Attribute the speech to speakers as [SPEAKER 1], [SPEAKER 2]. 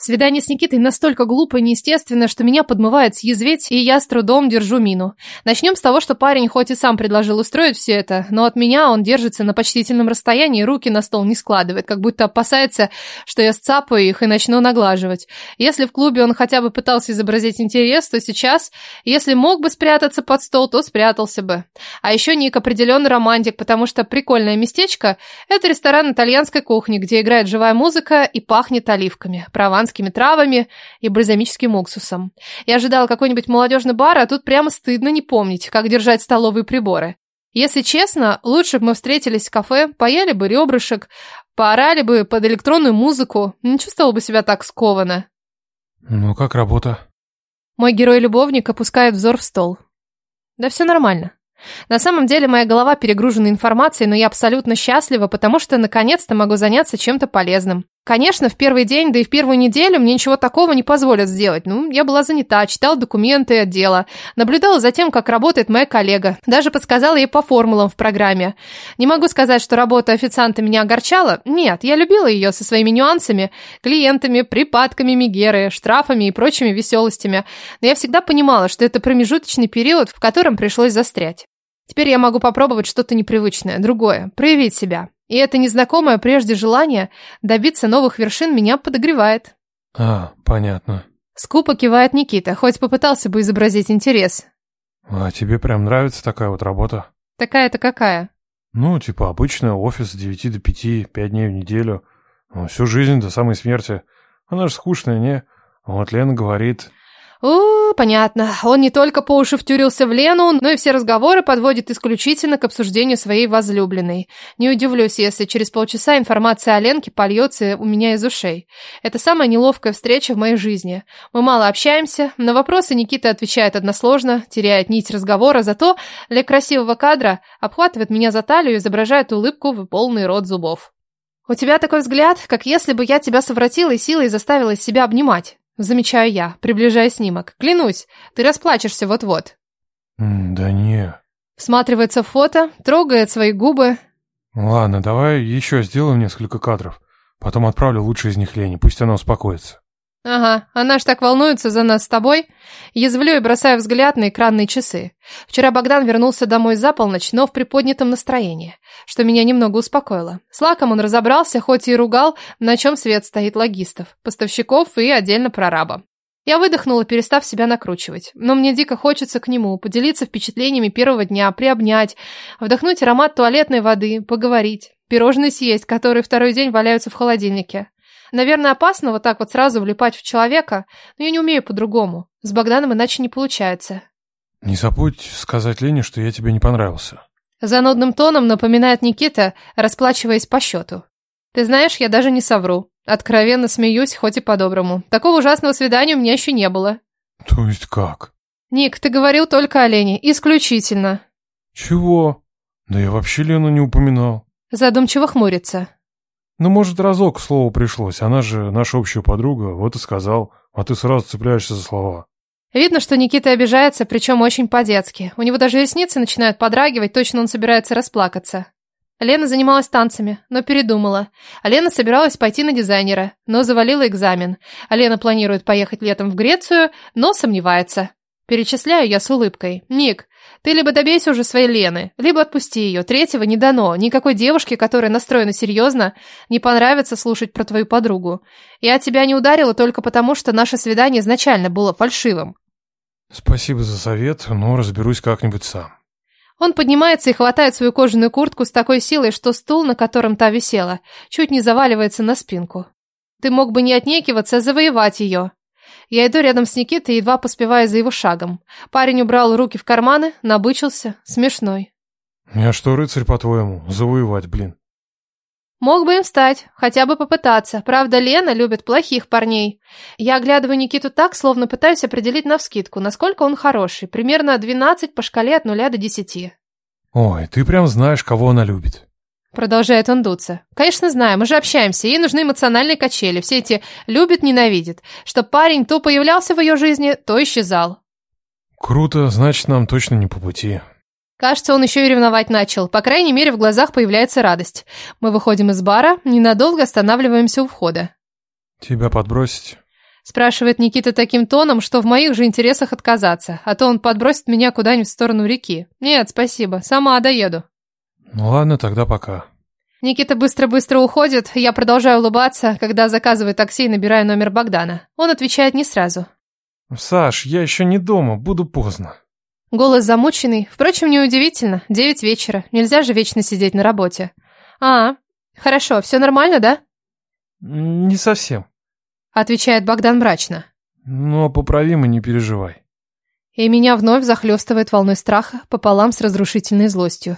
[SPEAKER 1] Свидание с Никитой настолько глупо и неестественно, что меня подмывает съязветь, и я с трудом держу мину. Начнем с того, что парень хоть и сам предложил устроить все это, но от меня он держится на почтительном расстоянии руки на стол не складывает, как будто опасается, что я сцапаю их и начну наглаживать. Если в клубе он хотя бы пытался изобразить интерес, то сейчас, если мог бы спрятаться под стол, то спрятался бы. А еще Ник определенный романтик, потому что прикольное местечко – это ресторан итальянской кухни, где играет живая музыка и пахнет оливками. Прованс прованскими травами и бальзамическим уксусом. Я ожидала какой-нибудь молодежный бар, а тут прямо стыдно не помнить, как держать столовые приборы. Если честно, лучше бы мы встретились в кафе, поели бы ребрышек, поорали бы под электронную музыку, не чувствовал бы себя так скованно.
[SPEAKER 2] Ну, как работа?
[SPEAKER 1] Мой герой-любовник опускает взор в стол. Да все нормально. На самом деле моя голова перегружена информацией, но я абсолютно счастлива, потому что наконец-то могу заняться чем-то полезным. Конечно, в первый день, да и в первую неделю мне ничего такого не позволят сделать. Ну, я была занята, читала документы отдела, наблюдала за тем, как работает моя коллега, даже подсказала ей по формулам в программе. Не могу сказать, что работа официанта меня огорчала. Нет, я любила ее со своими нюансами, клиентами, припадками Мегеры, штрафами и прочими веселостями. Но я всегда понимала, что это промежуточный период, в котором пришлось застрять. Теперь я могу попробовать что-то непривычное, другое, проявить себя. И это незнакомое прежде желание добиться новых вершин меня подогревает.
[SPEAKER 2] А, понятно.
[SPEAKER 1] Скупо кивает Никита, хоть попытался бы изобразить интерес.
[SPEAKER 2] А тебе прям нравится такая вот работа?
[SPEAKER 1] Такая-то какая?
[SPEAKER 2] Ну, типа обычная офис с 9 до 5, 5 дней в неделю. Ну, всю жизнь до самой смерти. Она же скучная, не? Вот Лена говорит,
[SPEAKER 1] о, понятно. Он не только по уши втюрился в Лену, но и все разговоры подводит исключительно к обсуждению своей возлюбленной. Не удивлюсь, если через полчаса информация о Ленке польется у меня из ушей. Это самая неловкая встреча в моей жизни. Мы мало общаемся, на вопросы Никита отвечает односложно, теряет нить разговора, зато для красивого кадра обхватывает меня за талию и изображает улыбку в полный рот зубов. «У тебя такой взгляд, как если бы я тебя совратила и силой заставила себя обнимать. Замечаю я, приближая снимок. Клянусь, ты расплачешься вот-вот.
[SPEAKER 2] Да не.
[SPEAKER 1] Всматривается в фото, трогает свои губы.
[SPEAKER 2] Ладно, давай еще сделаем несколько кадров. Потом отправлю лучший из них Лене, пусть она успокоится.
[SPEAKER 1] Ага, она ж так волнуется за нас с тобой. Язвлю и бросаю взгляд на экранные часы. Вчера Богдан вернулся домой за полночь, но в приподнятом настроении, что меня немного успокоило. С лаком он разобрался, хоть и ругал, на чем свет стоит логистов, поставщиков и отдельно прораба. Я выдохнула, перестав себя накручивать. Но мне дико хочется к нему, поделиться впечатлениями первого дня, приобнять, вдохнуть аромат туалетной воды, поговорить, пирожные съесть, которые второй день валяются в холодильнике. Наверное, опасно вот так вот сразу влипать в человека, но я не умею по-другому. С Богданом иначе не получается.
[SPEAKER 2] Не забудь сказать Лене, что я тебе не понравился.
[SPEAKER 1] Занудным тоном напоминает Никита, расплачиваясь по счету. Ты знаешь, я даже не совру. Откровенно смеюсь, хоть и по-доброму. Такого ужасного свидания у меня еще не было.
[SPEAKER 2] То есть как?
[SPEAKER 1] Ник, ты говорил только о Лене. Исключительно.
[SPEAKER 2] Чего? Да я вообще Лену не упоминал.
[SPEAKER 1] Задумчиво хмурится.
[SPEAKER 2] Ну, может, разок к слову пришлось. Она же наша общая подруга, вот и сказал. А ты сразу цепляешься за слова.
[SPEAKER 1] Видно, что Никита обижается, причем очень по-детски. У него даже ресницы начинают подрагивать, точно он собирается расплакаться. Лена занималась танцами, но передумала. А Лена собиралась пойти на дизайнера, но завалила экзамен. А Лена планирует поехать летом в Грецию, но сомневается. Перечисляю я с улыбкой. «Ник, ты либо добейся уже своей Лены, либо отпусти ее. Третьего не дано. Никакой девушке, которая настроена серьезно, не понравится слушать про твою подругу. Я тебя не ударила только потому, что наше свидание изначально было фальшивым.
[SPEAKER 2] Спасибо за совет, но разберусь как-нибудь сам.
[SPEAKER 1] Он поднимается и хватает свою кожаную куртку с такой силой, что стул, на котором та висела, чуть не заваливается на спинку. Ты мог бы не отнекиваться, а завоевать ее. Я иду рядом с Никитой, едва поспевая за его шагом. Парень убрал руки в карманы, набычился, смешной.
[SPEAKER 2] Я что, рыцарь, по-твоему? Завоевать, блин.
[SPEAKER 1] Мог бы им стать, хотя бы попытаться. Правда, Лена любит плохих парней. Я оглядываю Никиту так, словно пытаюсь определить навскидку, насколько он хороший. Примерно 12 по шкале от нуля до 10.
[SPEAKER 2] Ой, ты прям знаешь, кого она любит.
[SPEAKER 1] Продолжает он дуться. Конечно, знаю, мы же общаемся, ей нужны эмоциональные качели. Все эти любит, ненавидит. Чтоб парень то появлялся в ее жизни, то исчезал.
[SPEAKER 2] Круто, значит, нам точно не по пути.
[SPEAKER 1] Кажется, он еще и ревновать начал. По крайней мере, в глазах появляется радость. Мы выходим из бара, ненадолго останавливаемся у входа.
[SPEAKER 2] Тебя подбросить?
[SPEAKER 1] Спрашивает Никита таким тоном, что в моих же интересах отказаться, а то он подбросит меня куда-нибудь в сторону реки. Нет, спасибо, сама доеду.
[SPEAKER 2] Ну ладно, тогда пока.
[SPEAKER 1] Никита быстро-быстро уходит, я продолжаю улыбаться, когда заказываю такси и набираю номер Богдана. Он отвечает не сразу.
[SPEAKER 2] Саш, я еще не дома, буду поздно.
[SPEAKER 1] Голос замученный, впрочем, неудивительно, девять вечера, нельзя же вечно сидеть на работе. А, хорошо, все нормально, да?
[SPEAKER 2] Не совсем.
[SPEAKER 1] Отвечает Богдан мрачно.
[SPEAKER 2] Но поправимо, не переживай.
[SPEAKER 1] И меня вновь захлестывает волной страха пополам с разрушительной злостью.